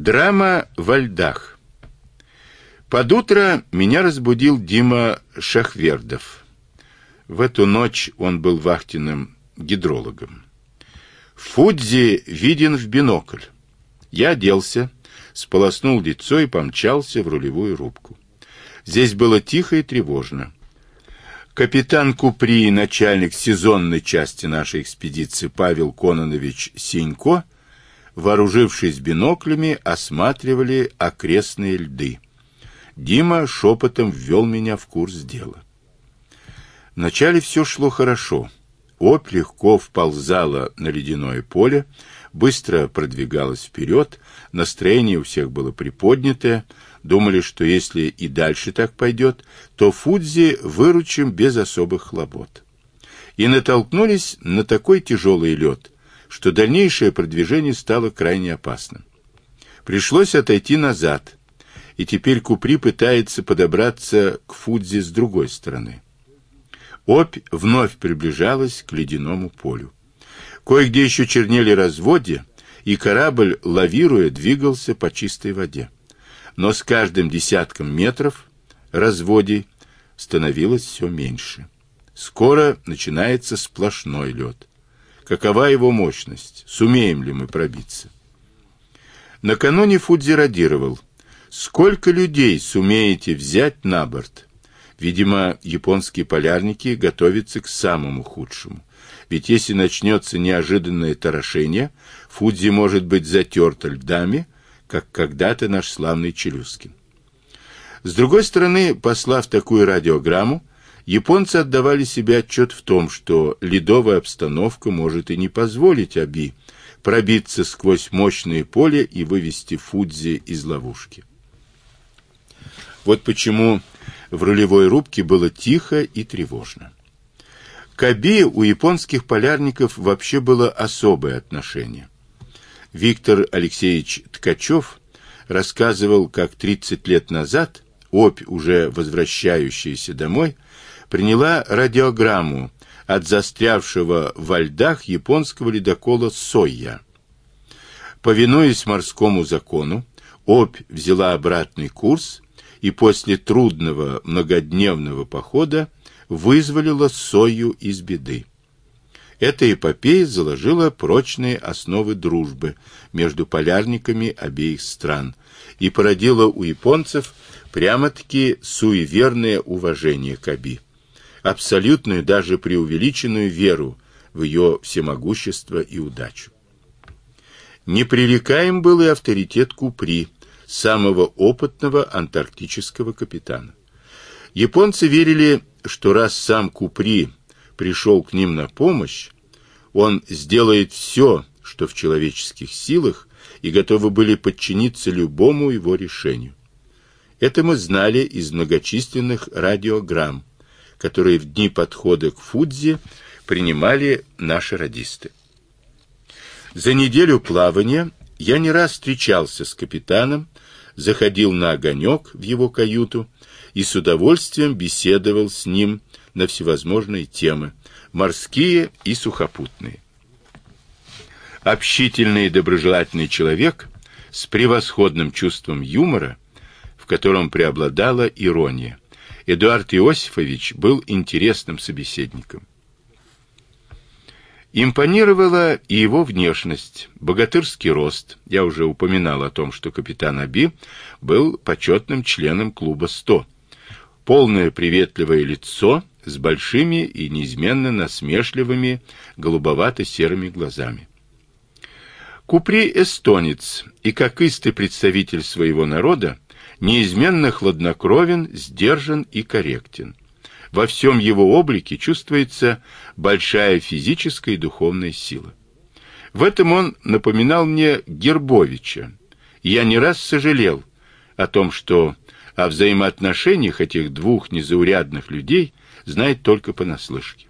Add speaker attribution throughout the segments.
Speaker 1: Драма во льдах. Под утро меня разбудил Дима Шахвердов. В эту ночь он был вахтенным гидрологом. Фудзи виден в бинокль. Я оделся, сполоснул лицо и помчался в рулевую рубку. Здесь было тихо и тревожно. Капитан Купри, начальник сезонной части нашей экспедиции Павел Кононович Синько, вооружившись биноклями, осматривали окрестные льды. Дима шепотом ввел меня в курс дела. Вначале все шло хорошо. Опь легко вползала на ледяное поле, быстро продвигалась вперед, настроение у всех было приподнятое, думали, что если и дальше так пойдет, то Фудзи выручим без особых хлопот. И натолкнулись на такой тяжелый лед, что дальнейшее продвижение стало крайне опасным. Пришлось отойти назад, и теперь Купри пытается подобраться к Фудзи с другой стороны. Опь вновь приближалась к ледяному полю. Кое-где еще чернели разводья, и корабль, лавируя, двигался по чистой воде. Но с каждым десятком метров разводий становилось все меньше. Скоро начинается сплошной лед. Какова его мощность? Сумеем ли мы пробиться? Накануне Фудзи радировал. Сколько людей сумеете взять на борт? Видимо, японские полярники готовятся к самому худшему. Ведь если начнется неожиданное торошение, Фудзи может быть затерта льдами, как когда-то наш славный Челюскин. С другой стороны, послав такую радиограмму, Японцы отдавали себе отчет в том, что ледовая обстановка может и не позволить Аби пробиться сквозь мощное поле и вывести Фудзи из ловушки. Вот почему в рулевой рубке было тихо и тревожно. К Аби у японских полярников вообще было особое отношение. Виктор Алексеевич Ткачев рассказывал, как 30 лет назад Обь, уже возвращающаяся домой, приняла радиограмму от застрявшего во льдах японского ледокола Сойя. Повинуясь морскому закону, Обь взяла обратный курс и после трудного многодневного похода вызволила Сою из беды. Эта эпопея заложила прочные основы дружбы между полярниками обеих стран и породила у японцев прямо-таки суеверное уважение к Аби абсолютную, даже преувеличенную веру в ее всемогущество и удачу. Непререкаем был и авторитет Купри, самого опытного антарктического капитана. Японцы верили, что раз сам Купри пришел к ним на помощь, он сделает все, что в человеческих силах, и готовы были подчиниться любому его решению. Это мы знали из многочисленных радиограмм, которые в дни подхода к Фудзи принимали наши радисты. За неделю плавания я не раз встречался с капитаном, заходил на огонек в его каюту и с удовольствием беседовал с ним на всевозможные темы, морские и сухопутные. Общительный и доброжелательный человек с превосходным чувством юмора, в котором преобладала ирония. Эдуард Иосифович был интересным собеседником. Импонировала и его внешность, богатырский рост. Я уже упоминал о том, что капитан Аби был почетным членом клуба 100. Полное приветливое лицо с большими и неизменно насмешливыми голубовато-серыми глазами. Купри эстонец и как истый представитель своего народа неизменно хладнокровен, сдержан и корректен. Во всем его облике чувствуется большая физическая и духовная сила. В этом он напоминал мне Гербовича. Я не раз сожалел о том, что о взаимоотношениях этих двух незаурядных людей знает только понаслышке.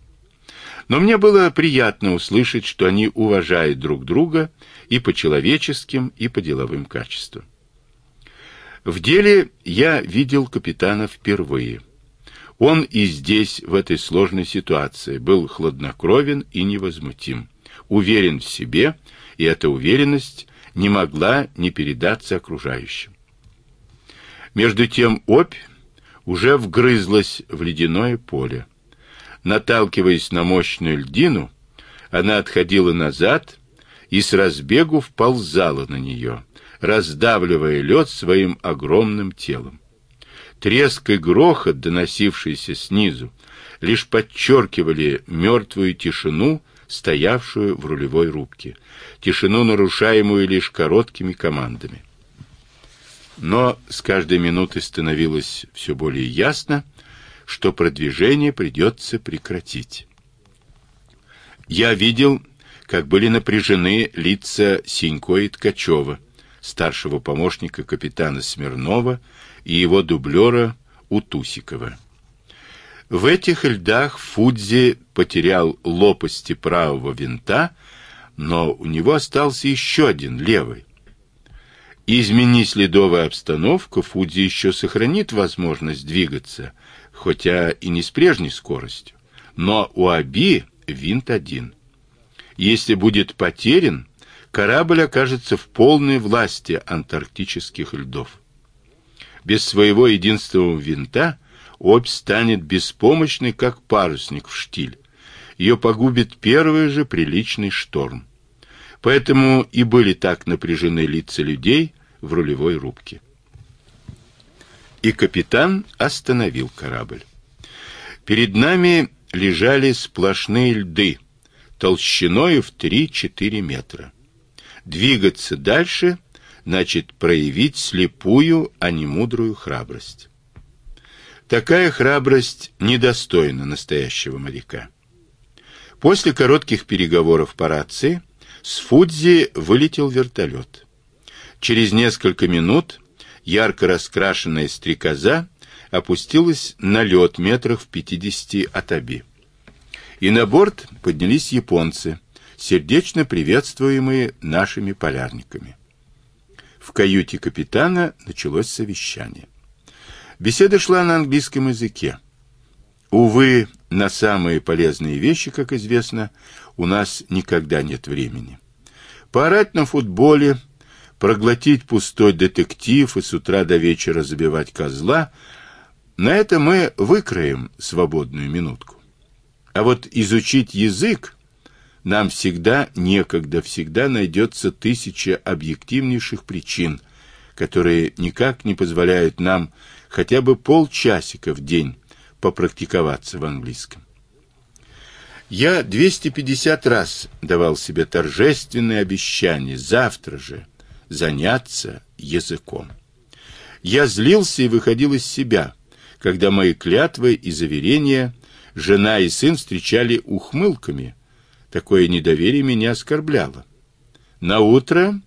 Speaker 1: Но мне было приятно услышать, что они уважают друг друга и по человеческим, и по деловым качествам. В деле я видел капитана впервые. Он и здесь, в этой сложной ситуации, был хладнокровен и невозмутим, уверен в себе, и эта уверенность не могла не передаться окружающим. Между тем опь уже вгрызлась в ледяное поле. Наталкиваясь на мощную льдину, она отходила назад и с разбегу вползала на нее, раздавливая лед своим огромным телом. Треск и грохот, доносившиеся снизу, лишь подчеркивали мертвую тишину, стоявшую в рулевой рубке, тишину, нарушаемую лишь короткими командами. Но с каждой минутой становилось все более ясно, что продвижение придется прекратить. Я видел, как были напряжены лица Синько и Ткачева, старшего помощника капитана Смирнова и его дублера Утусикова. В этих льдах Фудзи потерял лопасти правого винта, но у него остался еще один, левый. Изменись ледовая обстановка, Фудзи еще сохранит возможность двигаться, хотя и не с прежней скоростью. Но у Аби винт один. Если будет потерян, корабль окажется в полной власти антарктических льдов. Без своего единственного винта Обь станет беспомощной, как парусник в штиль. Ее погубит первый же приличный шторм. Поэтому и были так напряжены лица людей в рулевой рубке. И капитан остановил корабль. Перед нами лежали сплошные льды, толщиной в 3-4 метра. Двигаться дальше значит проявить слепую, а не мудрую храбрость. Такая храбрость недостойна настоящего моряка. После коротких переговоров по рации с Фудзи вылетел вертолет. Через несколько минут ярко раскрашенная стрекоза опустилась на лед метрах в пятидесяти от Аби. И на борт поднялись японцы, сердечно приветствуемые нашими полярниками. В каюте капитана началось совещание. Беседа шла на английском языке. Увы, на самые полезные вещи, как известно, у нас никогда нет времени. Поорать на футболе, проглотить пустой детектив и с утра до вечера забивать козла на это мы выкроем свободную минутку. А вот изучить язык нам всегда некогда, всегда найдется тысяча объективнейших причин, которые никак не позволяют нам хотя бы полчасика в день попрактиковаться в английском. Я 250 раз давал себе торжественное обещание завтра же заняться языком. Я злился и выходил из себя, когда мои клятвы и заверения жена и сын встречали ухмылками. Такое недоверие меня оскорбляло. На утро,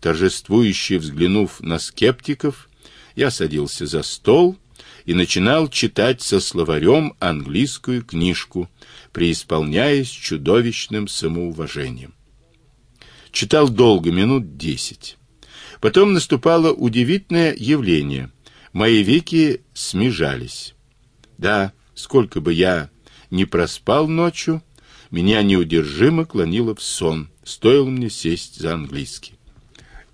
Speaker 1: торжествующе взглянув на скептиков, я садился за стол и начинал читать со словарем английскую книжку, преисполняясь чудовищным самоуважением. Читал долго, минут десять. Потом наступало удивительное явление. Мои веки смежались. Да, сколько бы я ни проспал ночью, меня неудержимо клонило в сон, стоило мне сесть за английский.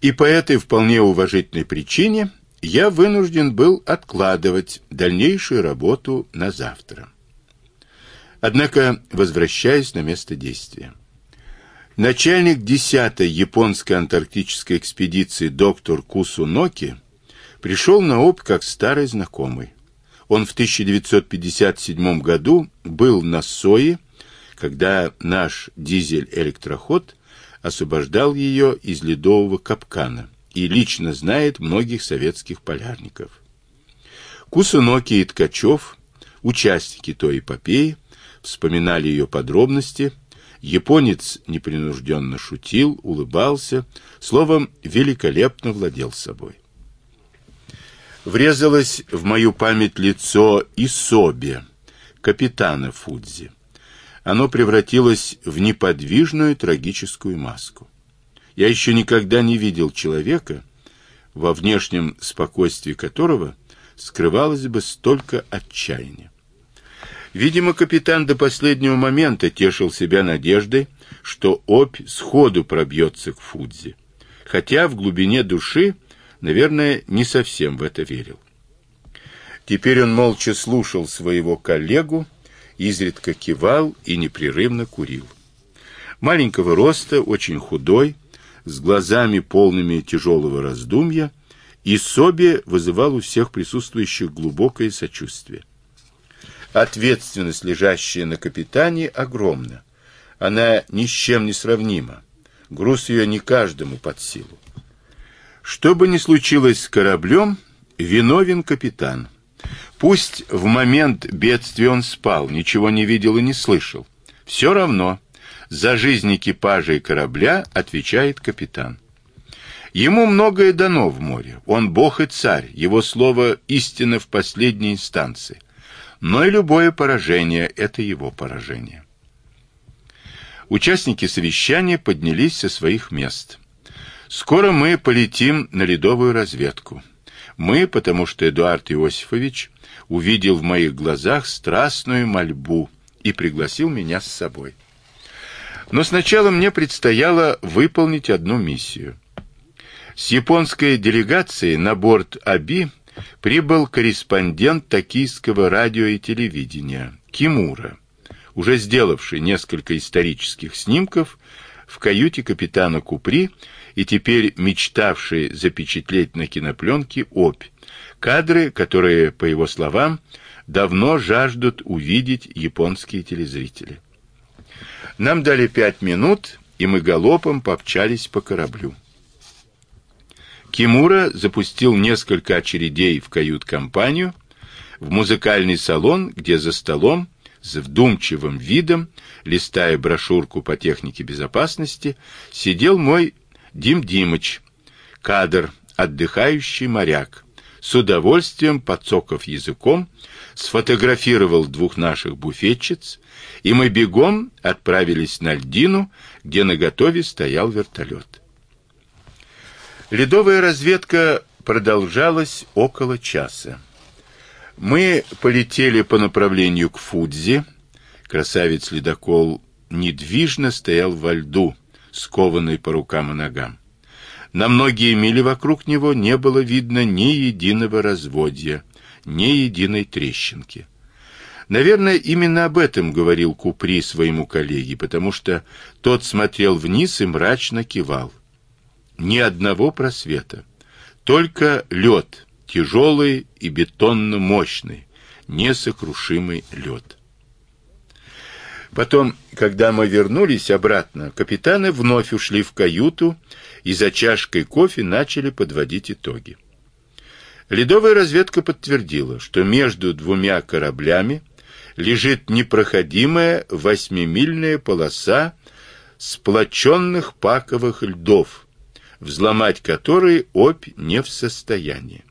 Speaker 1: И по этой вполне уважительной причине я вынужден был откладывать дальнейшую работу на завтра. Однако, возвращаясь на место действия. Начальник 10-й японской антарктической экспедиции доктор Кусуноки пришел на ОП как старый знакомый. Он в 1957 году был на Сое, когда наш дизель-электроход освобождал ее из ледового капкана и лично знает многих советских полярников. Кусуноки и Ткачев, участники той эпопеи, вспоминали ее подробности. Японец непринужденно шутил, улыбался, словом, великолепно владел собой. Врезалось в мою память лицо Исоби, капитана Фудзи. Оно превратилось в неподвижную трагическую маску. Я еще никогда не видел человека, во внешнем спокойствии которого скрывалось бы столько отчаяния. Видимо, капитан до последнего момента тешил себя надеждой, что опь сходу пробьется к Фудзи. хотя в глубине души, наверное, не совсем в это верил. Теперь он молча слушал своего коллегу, изредка кивал и непрерывно курил. Маленького роста, очень худой, с глазами полными тяжелого раздумья, и Соби вызывал у всех присутствующих глубокое сочувствие. Ответственность, лежащая на капитане, огромна. Она ни с чем не сравнима. Груз ее не каждому под силу. Что бы ни случилось с кораблем, виновен капитан. Пусть в момент бедствия он спал, ничего не видел и не слышал. Все равно за жизнь экипажа и корабля отвечает капитан. Ему многое дано в море. Он бог и царь, его слово истина в последней инстанции. Но и любое поражение это его поражение. Участники совещания поднялись со своих мест. Скоро мы полетим на ледовую разведку. Мы, потому что Эдуард Иосифович увидел в моих глазах страстную мольбу и пригласил меня с собой. Но сначала мне предстояло выполнить одну миссию. С японской делегацией на борт Аби прибыл корреспондент токийского радио и телевидения Кимура уже сделавший несколько исторических снимков в каюте капитана Купри и теперь мечтавший запечатлеть на кинопленке Обь, кадры, которые, по его словам, давно жаждут увидеть японские телезрители. Нам дали пять минут, и мы галопом помчались по кораблю. Кимура запустил несколько очередей в кают-компанию, в музыкальный салон, где за столом с вдумчивым видом, листая брошюрку по технике безопасности, сидел мой Дим Димыч, кадр, отдыхающий моряк. С удовольствием, подсоков языком, сфотографировал двух наших буфетчиц, и мы бегом отправились на льдину, где наготове стоял вертолет. Ледовая разведка продолжалась около часа. Мы полетели по направлению к Фудзи. Красавец-ледокол недвижно стоял во льду, скованный по рукам и ногам. На многие мили вокруг него не было видно ни единого разводья, ни единой трещинки. Наверное, именно об этом говорил Купри своему коллеге, потому что тот смотрел вниз и мрачно кивал. Ни одного просвета, только лед, тяжелый и бетонно мощный, несокрушимый лед. Потом, когда мы вернулись обратно, капитаны вновь ушли в каюту и за чашкой кофе начали подводить итоги. Ледовая разведка подтвердила, что между двумя кораблями лежит непроходимая восьмимильная полоса сплоченных паковых льдов, взломать которые Обь не в состоянии.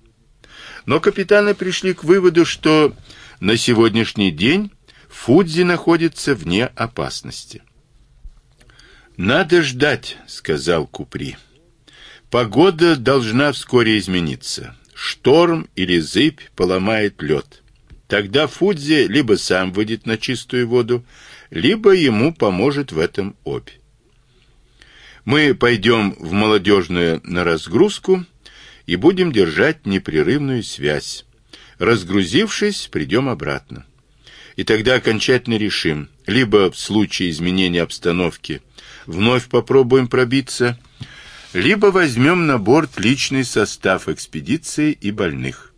Speaker 1: Но капитаны пришли к выводу, что на сегодняшний день Фудзи находится вне опасности. Надо ждать, сказал Купри. Погода должна вскоре измениться. Шторм или зыбь поломает лед. Тогда Фудзи либо сам выйдет на чистую воду, либо ему поможет в этом Обь. Мы пойдем в молодежную на разгрузку и будем держать непрерывную связь. Разгрузившись, придем обратно. И тогда окончательно решим, либо в случае изменения обстановки вновь попробуем пробиться, либо возьмем на борт личный состав экспедиции и больных.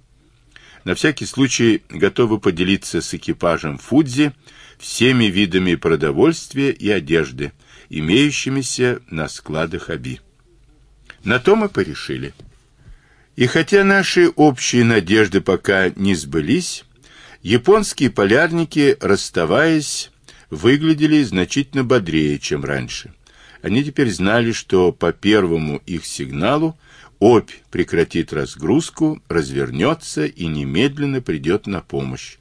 Speaker 1: На всякий случай готовы поделиться с экипажем Фудзи всеми видами продовольствия и одежды, имеющимися на складах Аби. На то мы порешили. И хотя наши общие надежды пока не сбылись, японские полярники, расставаясь, выглядели значительно бодрее, чем раньше. Они теперь знали, что по первому их сигналу Обь прекратит разгрузку, развернется и немедленно придет на помощь.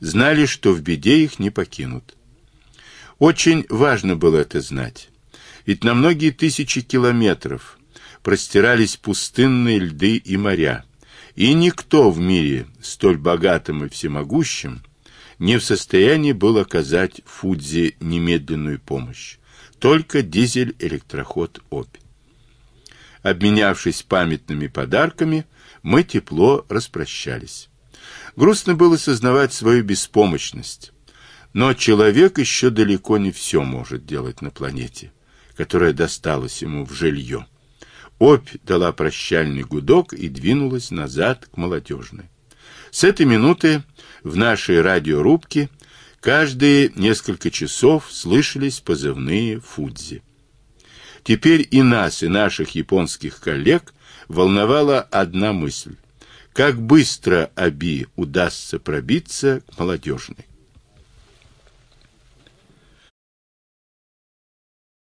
Speaker 1: Знали, что в беде их не покинут. Очень важно было это знать. Ведь на многие тысячи километров простирались пустынные льды и моря, и никто в мире столь богатым и всемогущим не в состоянии был оказать Фудзи немедленную помощь. Только дизель-электроход Обь. Обменявшись памятными подарками, мы тепло распрощались. Грустно было сознавать свою беспомощность. Но человек еще далеко не все может делать на планете, которая досталась ему в жилье. Опь дала прощальный гудок и двинулась назад к молодежной. С этой минуты в нашей радиорубке каждые несколько часов слышались позывные Фудзи. Теперь и нас, и наших японских коллег волновала одна мысль: как быстро Аби удастся пробиться к молодежной.